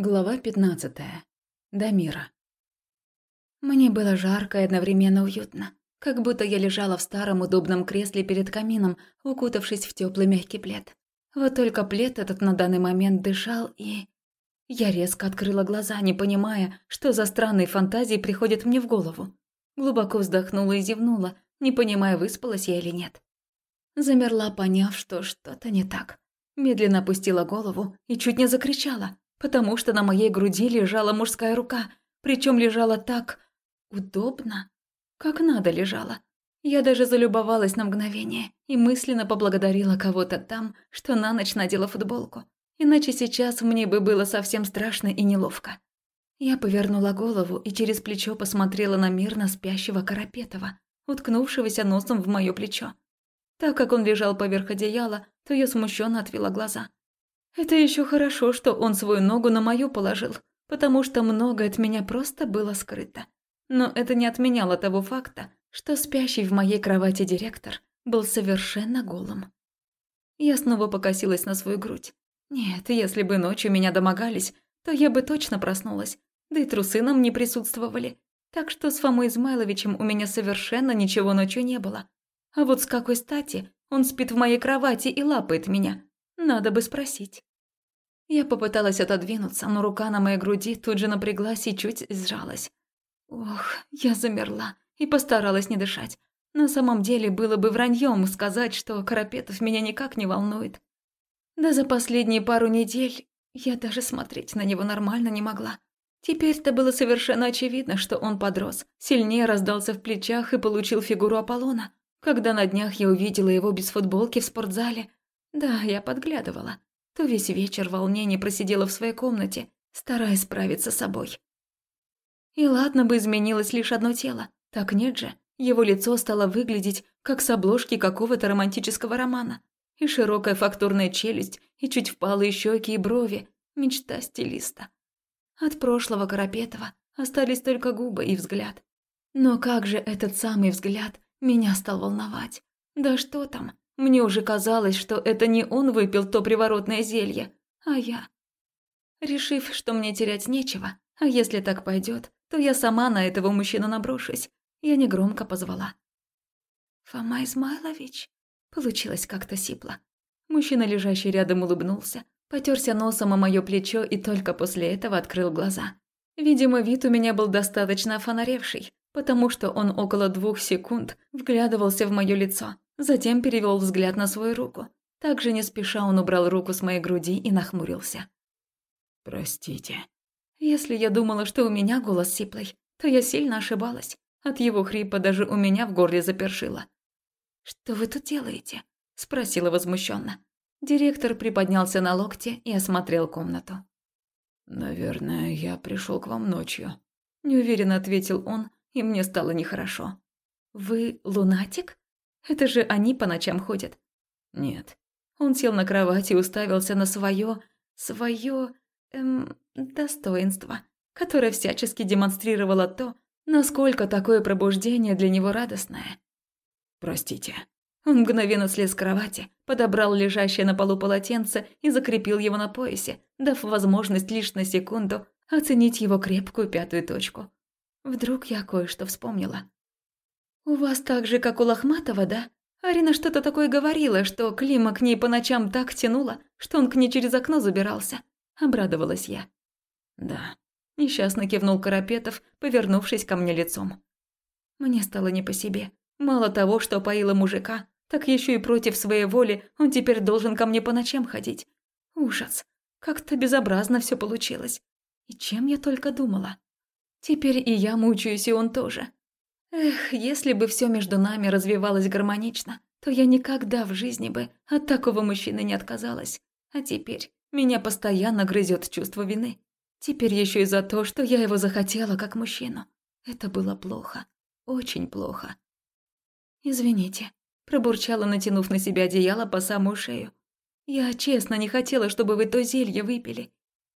Глава 15. Дамира. Мне было жарко и одновременно уютно, как будто я лежала в старом удобном кресле перед камином, укутавшись в теплый мягкий плед. Вот только плед этот на данный момент дышал и... Я резко открыла глаза, не понимая, что за странные фантазии приходят мне в голову. Глубоко вздохнула и зевнула, не понимая, выспалась я или нет. Замерла, поняв, что что-то не так. Медленно опустила голову и чуть не закричала потому что на моей груди лежала мужская рука, причем лежала так удобно, как надо лежала. Я даже залюбовалась на мгновение и мысленно поблагодарила кого-то там, что на ночь надела футболку. Иначе сейчас мне бы было совсем страшно и неловко. Я повернула голову и через плечо посмотрела на мирно спящего Карапетова, уткнувшегося носом в мое плечо. Так как он лежал поверх одеяла, то я смущенно отвела глаза. Это еще хорошо, что он свою ногу на мою положил, потому что многое от меня просто было скрыто. Но это не отменяло того факта, что спящий в моей кровати директор был совершенно голым. Я снова покосилась на свою грудь. Нет, если бы ночью меня домогались, то я бы точно проснулась, да и трусы нам не присутствовали. Так что с Фомой Измайловичем у меня совершенно ничего ночью не было. А вот с какой стати он спит в моей кровати и лапает меня? Надо бы спросить. Я попыталась отодвинуться, но рука на моей груди тут же напряглась и чуть сжалась. Ох, я замерла и постаралась не дышать. На самом деле было бы враньем сказать, что Карапетов меня никак не волнует. Да за последние пару недель я даже смотреть на него нормально не могла. Теперь-то было совершенно очевидно, что он подрос, сильнее раздался в плечах и получил фигуру Аполлона. Когда на днях я увидела его без футболки в спортзале, да, я подглядывала. То весь вечер волнение просидела в своей комнате, стараясь справиться с собой. И ладно бы изменилось лишь одно тело. Так нет же. Его лицо стало выглядеть, как с обложки какого-то романтического романа. И широкая фактурная челюсть, и чуть впалые щеки и брови. Мечта стилиста. От прошлого Карапетова остались только губы и взгляд. Но как же этот самый взгляд меня стал волновать? Да что там, мне уже казалось, что это не он выпил то приворотное зелье, а я. Решив, что мне терять нечего, а если так пойдет, то я сама на этого мужчину наброшусь, я негромко позвала. «Фома Измайлович?» Получилось как-то сипло. Мужчина, лежащий рядом, улыбнулся, потерся носом о мое плечо и только после этого открыл глаза. Видимо, вид у меня был достаточно офонаревший, потому что он около двух секунд вглядывался в мое лицо, Затем перевел взгляд на свою руку. Также не спеша он убрал руку с моей груди и нахмурился. «Простите». Если я думала, что у меня голос сиплый, то я сильно ошибалась. От его хрипа даже у меня в горле запершило. «Что вы тут делаете?» – спросила возмущенно. Директор приподнялся на локте и осмотрел комнату. «Наверное, я пришел к вам ночью», – неуверенно ответил он, и мне стало нехорошо. «Вы лунатик?» Это же они по ночам ходят. Нет. Он сел на кровать и уставился на свое, свое, эм, достоинство, которое всячески демонстрировало то, насколько такое пробуждение для него радостное. Простите. Он мгновенно слез с кровати, подобрал лежащее на полу полотенце и закрепил его на поясе, дав возможность лишь на секунду оценить его крепкую пятую точку. Вдруг я кое-что вспомнила. «У вас так же, как у Лохматова, да? Арина что-то такое говорила, что Клима к ней по ночам так тянуло, что он к ней через окно забирался». Обрадовалась я. «Да», – несчастно кивнул Карапетов, повернувшись ко мне лицом. Мне стало не по себе. Мало того, что поила мужика, так еще и против своей воли он теперь должен ко мне по ночам ходить. Ужас. Как-то безобразно все получилось. И чем я только думала. Теперь и я мучаюсь, и он тоже. Эх, если бы все между нами развивалось гармонично, то я никогда в жизни бы от такого мужчины не отказалась. А теперь меня постоянно грызет чувство вины. Теперь еще и за то, что я его захотела как мужчину. Это было плохо. Очень плохо. «Извините», – пробурчала, натянув на себя одеяло по самую шею. «Я честно не хотела, чтобы вы то зелье выпили».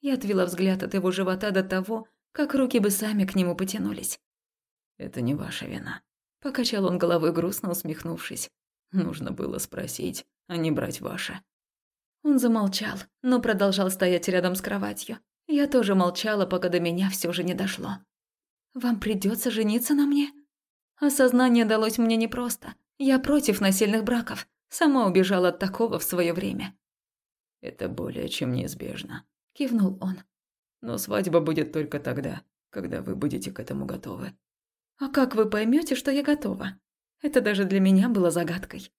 Я отвела взгляд от его живота до того, как руки бы сами к нему потянулись. Это не ваша вина. Покачал он головой грустно, усмехнувшись. Нужно было спросить, а не брать ваше. Он замолчал, но продолжал стоять рядом с кроватью. Я тоже молчала, пока до меня все же не дошло. «Вам придется жениться на мне?» Осознание далось мне непросто. Я против насильных браков. Сама убежала от такого в свое время. «Это более чем неизбежно», – кивнул он. «Но свадьба будет только тогда, когда вы будете к этому готовы». «А как вы поймете, что я готова?» Это даже для меня было загадкой.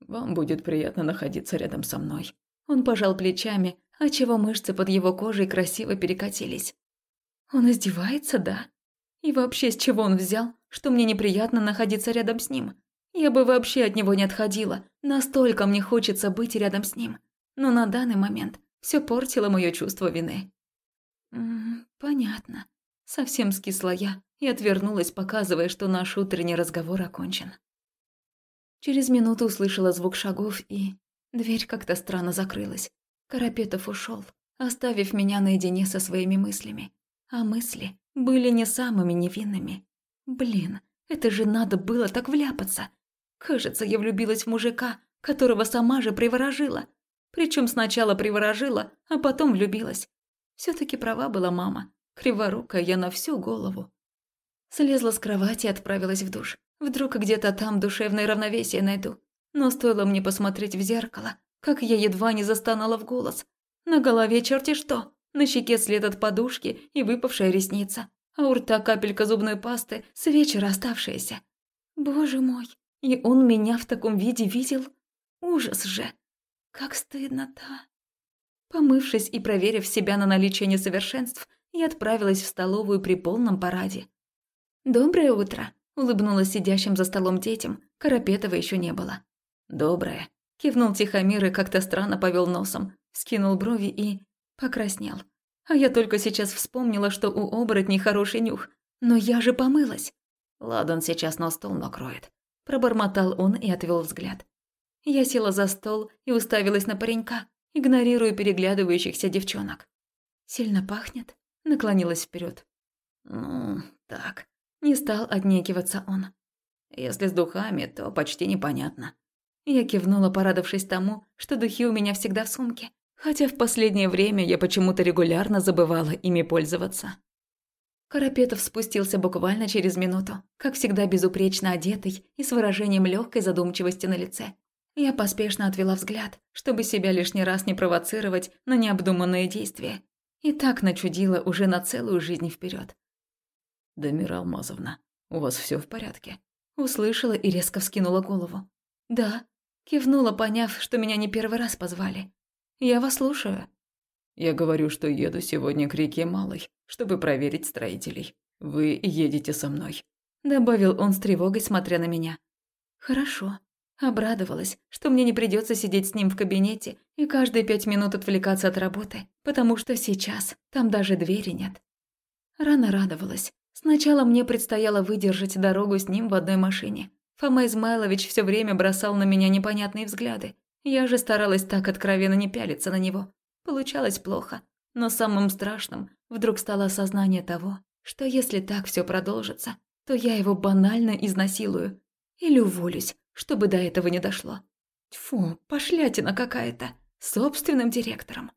«Вам будет приятно находиться рядом со мной». Он пожал плечами, отчего мышцы под его кожей красиво перекатились. Он издевается, да? И вообще, с чего он взял, что мне неприятно находиться рядом с ним? Я бы вообще от него не отходила, настолько мне хочется быть рядом с ним. Но на данный момент все портило мое чувство вины. «М -м, «Понятно». Совсем скисла я и отвернулась, показывая, что наш утренний разговор окончен. Через минуту услышала звук шагов, и дверь как-то странно закрылась. Карапетов ушел, оставив меня наедине со своими мыслями. А мысли были не самыми невинными. Блин, это же надо было так вляпаться. Кажется, я влюбилась в мужика, которого сама же приворожила. Причем сначала приворожила, а потом влюбилась. все таки права была мама. Криворукая я на всю голову. Слезла с кровати и отправилась в душ. Вдруг где-то там душевное равновесие найду. Но стоило мне посмотреть в зеркало, как я едва не застонала в голос. На голове черти что, на щеке след от подушки и выпавшая ресница, а у рта капелька зубной пасты с вечера оставшаяся. Боже мой, и он меня в таком виде видел? Ужас же! Как стыдно-то! Помывшись и проверив себя на наличие несовершенств, я отправилась в столовую при полном параде. «Доброе утро!» – улыбнулась сидящим за столом детям. Карапетова еще не было. «Доброе!» – кивнул Тихомир и как-то странно повел носом, скинул брови и покраснел. А я только сейчас вспомнила, что у оборотней хороший нюх. Но я же помылась. Ладан сейчас на стол накроет. Пробормотал он и отвел взгляд. Я села за стол и уставилась на паренька, игнорируя переглядывающихся девчонок. «Сильно пахнет?» – наклонилась вперед. «Ну, так». Не стал отнекиваться он. «Если с духами, то почти непонятно». Я кивнула, порадовавшись тому, что духи у меня всегда в сумке хотя в последнее время я почему-то регулярно забывала ими пользоваться. Карапетов спустился буквально через минуту, как всегда безупречно одетый и с выражением легкой задумчивости на лице. Я поспешно отвела взгляд, чтобы себя лишний раз не провоцировать на необдуманные действия. И так начудила уже на целую жизнь вперед. «Дамира Алмазовна, у вас все в порядке?» Услышала и резко вскинула голову. «Да», кивнула, поняв, что меня не первый раз позвали. «Я вас слушаю». «Я говорю, что еду сегодня к реке Малой, чтобы проверить строителей. Вы едете со мной», – добавил он с тревогой, смотря на меня. «Хорошо». Обрадовалась, что мне не придется сидеть с ним в кабинете и каждые пять минут отвлекаться от работы, потому что сейчас там даже двери нет. Рано радовалась. Сначала мне предстояло выдержать дорогу с ним в одной машине. Фома Измайлович все время бросал на меня непонятные взгляды, я же старалась так откровенно не пялиться на него. Получалось плохо, но самым страшным вдруг стало осознание того, что если так все продолжится, то я его банально изнасилую или уволюсь, чтобы до этого не дошло. Тьфу, пошлятина какая-то, собственным директором.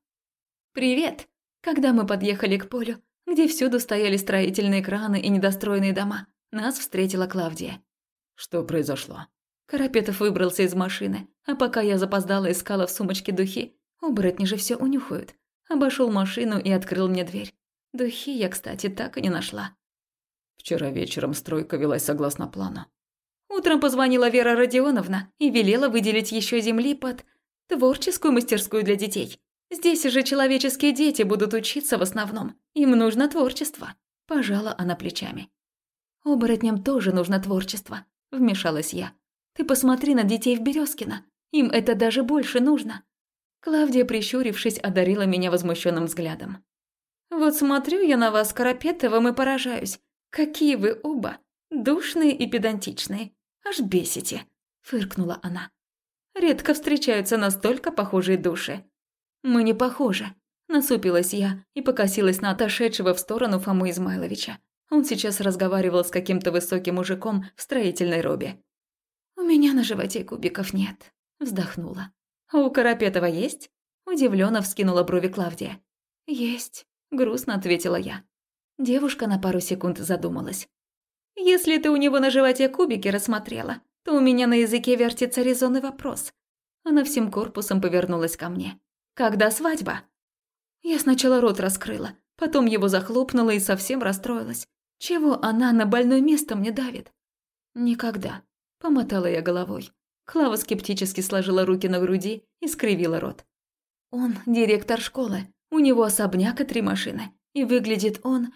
«Привет!» Когда мы подъехали к полю, где всюду стояли строительные краны и недостроенные дома, нас встретила Клавдия. «Что произошло?» Карапетов выбрался из машины, а пока я запоздала искала в сумочке духи, оборотни же все унюхают. Обошел машину и открыл мне дверь. Духи я, кстати, так и не нашла. Вчера вечером стройка велась согласно плану. Утром позвонила Вера Родионовна и велела выделить еще земли под творческую мастерскую для детей. Здесь же человеческие дети будут учиться в основном. Им нужно творчество. Пожала она плечами. Оборотням тоже нужно творчество, вмешалась я. Ты посмотри на детей в Березкино. Им это даже больше нужно». Клавдия, прищурившись, одарила меня возмущенным взглядом. «Вот смотрю я на вас, Карапетовым, и поражаюсь. Какие вы оба! Душные и педантичные. Аж бесите!» – фыркнула она. «Редко встречаются настолько похожие души». «Мы не похожи», – насупилась я и покосилась на отошедшего в сторону Фому Измайловича. Он сейчас разговаривал с каким-то высоким мужиком в строительной робе. «У меня на животе кубиков нет», – вздохнула. «А у Карапетова есть?» – удивленно вскинула брови Клавдия. «Есть», – грустно ответила я. Девушка на пару секунд задумалась. Если ты у него на животе кубики рассмотрела, то у меня на языке вертится резонный вопрос. Она всем корпусом повернулась ко мне. Когда свадьба? Я сначала рот раскрыла, потом его захлопнула и совсем расстроилась. Чего она на больное место мне давит? Никогда. Помотала я головой. Клава скептически сложила руки на груди и скривила рот. Он директор школы, у него особняк и три машины. И выглядит он...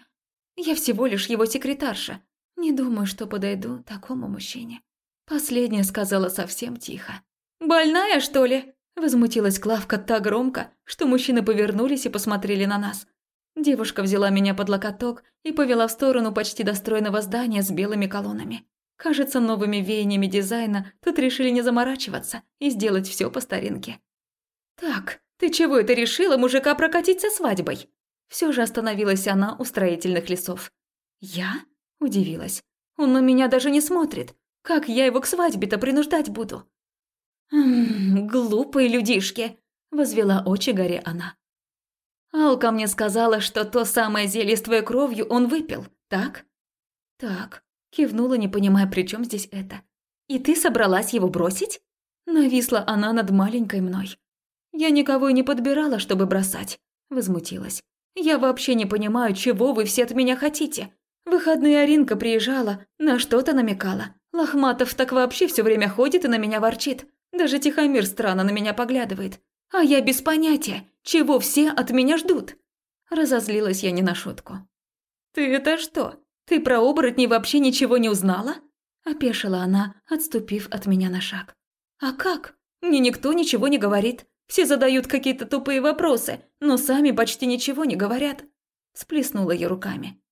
Я всего лишь его секретарша. Не думаю, что подойду такому мужчине. Последняя сказала совсем тихо. «Больная, что ли?» Возмутилась Клавка так громко, что мужчины повернулись и посмотрели на нас. Девушка взяла меня под локоток и повела в сторону почти достроенного здания с белыми колоннами. Кажется, новыми веяниями дизайна тут решили не заморачиваться и сделать все по старинке. «Так, ты чего это решила мужика прокатить со свадьбой?» Все же остановилась она у строительных лесов. «Я?» – удивилась. «Он на меня даже не смотрит. Как я его к свадьбе-то принуждать буду?» «Ммм, глупые людишки!» – возвела очи горе она. «Алка мне сказала, что то самое зелье с твоей кровью он выпил, так?» «Так», Кивнула, не понимая, при чем здесь это. «И ты собралась его бросить?» Нависла она над маленькой мной. «Я никого и не подбирала, чтобы бросать», – возмутилась. «Я вообще не понимаю, чего вы все от меня хотите. Выходные Аринка приезжала, на что-то намекала. Лохматов так вообще все время ходит и на меня ворчит. Даже Тихомир странно на меня поглядывает. А я без понятия, чего все от меня ждут». Разозлилась я не на шутку. «Ты это что, «Ты про оборотней вообще ничего не узнала?» – опешила она, отступив от меня на шаг. «А как? Мне никто ничего не говорит. Все задают какие-то тупые вопросы, но сами почти ничего не говорят». Сплеснула я руками.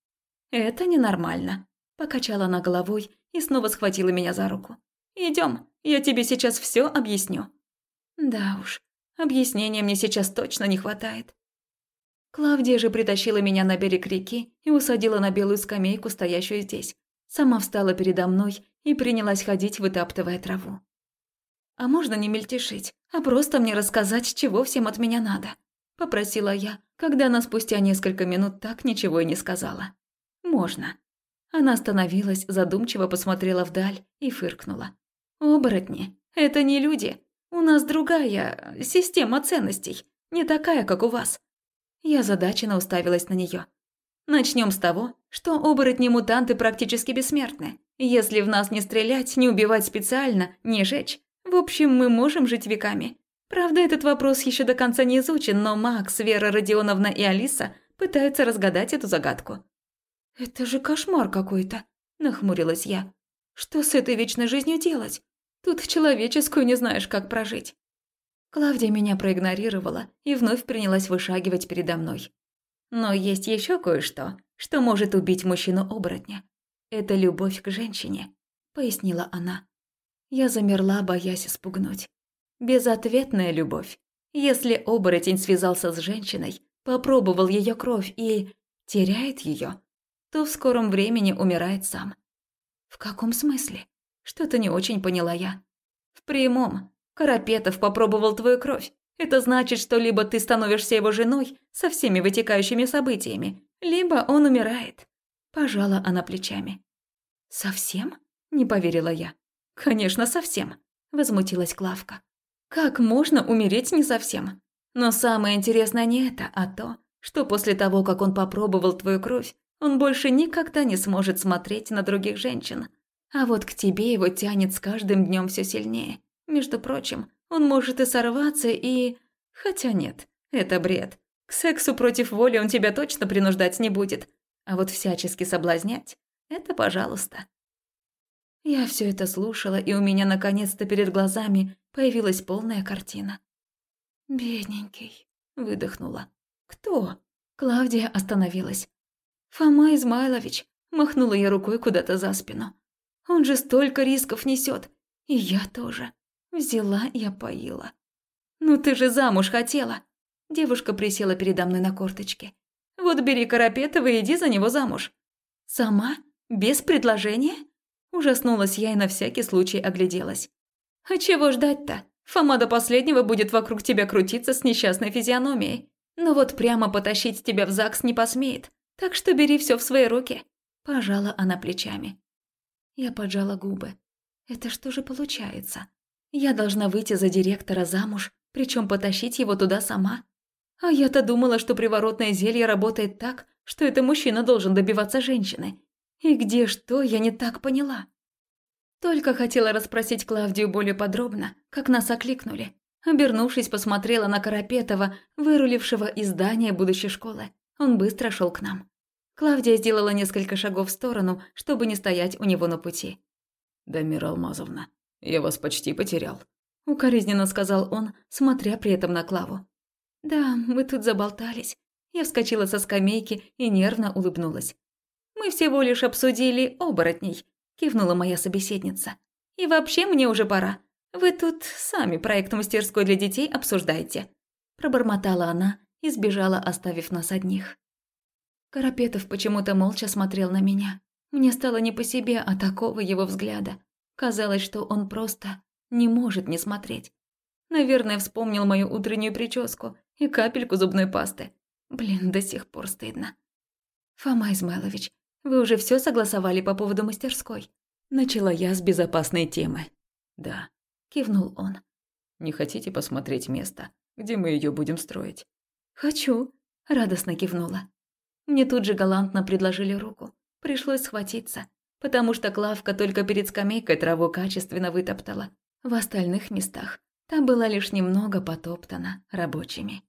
«Это ненормально», – покачала она головой и снова схватила меня за руку. «Идем, я тебе сейчас все объясню». «Да уж, объяснения мне сейчас точно не хватает. Клавдия же притащила меня на берег реки и усадила на белую скамейку, стоящую здесь. Сама встала передо мной и принялась ходить, вытаптывая траву. «А можно не мельтешить, а просто мне рассказать, чего всем от меня надо?» – попросила я, когда она спустя несколько минут так ничего и не сказала. «Можно». Она остановилась, задумчиво посмотрела вдаль и фыркнула. «Оборотни, это не люди. У нас другая система ценностей, не такая, как у вас. Я задаченно уставилась на нее. Начнем с того, что оборотни-мутанты практически бессмертны. Если в нас не стрелять, не убивать специально, не жечь. В общем, мы можем жить веками. Правда, этот вопрос еще до конца не изучен, но Макс, Вера Родионовна и Алиса пытаются разгадать эту загадку. «Это же кошмар какой-то», – нахмурилась я. «Что с этой вечной жизнью делать? Тут человеческую не знаешь, как прожить». Клавдия меня проигнорировала и вновь принялась вышагивать передо мной. Но есть еще кое-что, что может убить мужчину-оборотня. Это любовь к женщине, пояснила она. Я замерла, боясь испугнуть. Безответная любовь. Если оборотень связался с женщиной, попробовал ее кровь и теряет ее, то в скором времени умирает сам. В каком смысле? Что-то не очень поняла я. В прямом. Карапетов попробовал твою кровь. Это значит, что либо ты становишься его женой со всеми вытекающими событиями, либо он умирает. Пожала она плечами. Совсем? Не поверила я. Конечно, совсем, возмутилась Клавка. Как можно умереть не совсем? Но самое интересное не это, а то, что после того, как он попробовал твою кровь, он больше никогда не сможет смотреть на других женщин. А вот к тебе его тянет с каждым днем все сильнее. Между прочим, он может и сорваться, и... Хотя нет, это бред. К сексу против воли он тебя точно принуждать не будет. А вот всячески соблазнять – это пожалуйста. Я все это слушала, и у меня наконец-то перед глазами появилась полная картина. «Бедненький», – выдохнула. «Кто?» Клавдия остановилась. «Фома Измайлович», – махнула я рукой куда-то за спину. «Он же столько рисков несет, и я тоже». Взяла я поила. «Ну ты же замуж хотела!» Девушка присела передо мной на корточке. «Вот бери Карапетова и иди за него замуж». «Сама? Без предложения?» Ужаснулась я и на всякий случай огляделась. «А чего ждать-то? Фома до последнего будет вокруг тебя крутиться с несчастной физиономией. Но вот прямо потащить тебя в ЗАГС не посмеет, так что бери все в свои руки. Пожала она плечами. Я поджала губы. Это что же получается? Я должна выйти за директора замуж, причем потащить его туда сама? А я-то думала, что приворотное зелье работает так, что это мужчина должен добиваться женщины. И где что, я не так поняла. Только хотела расспросить Клавдию более подробно, как нас окликнули. Обернувшись, посмотрела на Карапетова, вырулившего из здания будущей школы. Он быстро шел к нам. Клавдия сделала несколько шагов в сторону, чтобы не стоять у него на пути. «Дамира Алмазовна, я вас почти потерял», – укоризненно сказал он, смотря при этом на Клаву. «Да, мы тут заболтались». Я вскочила со скамейки и нервно улыбнулась. «Мы всего лишь обсудили оборотней», – кивнула моя собеседница. «И вообще мне уже пора. Вы тут сами проект мастерской для детей обсуждаете». Пробормотала она и сбежала, оставив нас одних. Карапетов почему-то молча смотрел на меня. Мне стало не по себе от такого его взгляда. Казалось, что он просто не может не смотреть. Наверное, вспомнил мою утреннюю прическу и капельку зубной пасты. Блин, до сих пор стыдно. «Фома Измайлович, вы уже все согласовали по поводу мастерской?» Начала я с безопасной темы. «Да», – кивнул он. «Не хотите посмотреть место, где мы ее будем строить?» «Хочу», – радостно кивнула. Мне тут же галантно предложили руку. Пришлось схватиться, потому что Клавка только перед скамейкой траву качественно вытоптала. В остальных местах та была лишь немного потоптана рабочими.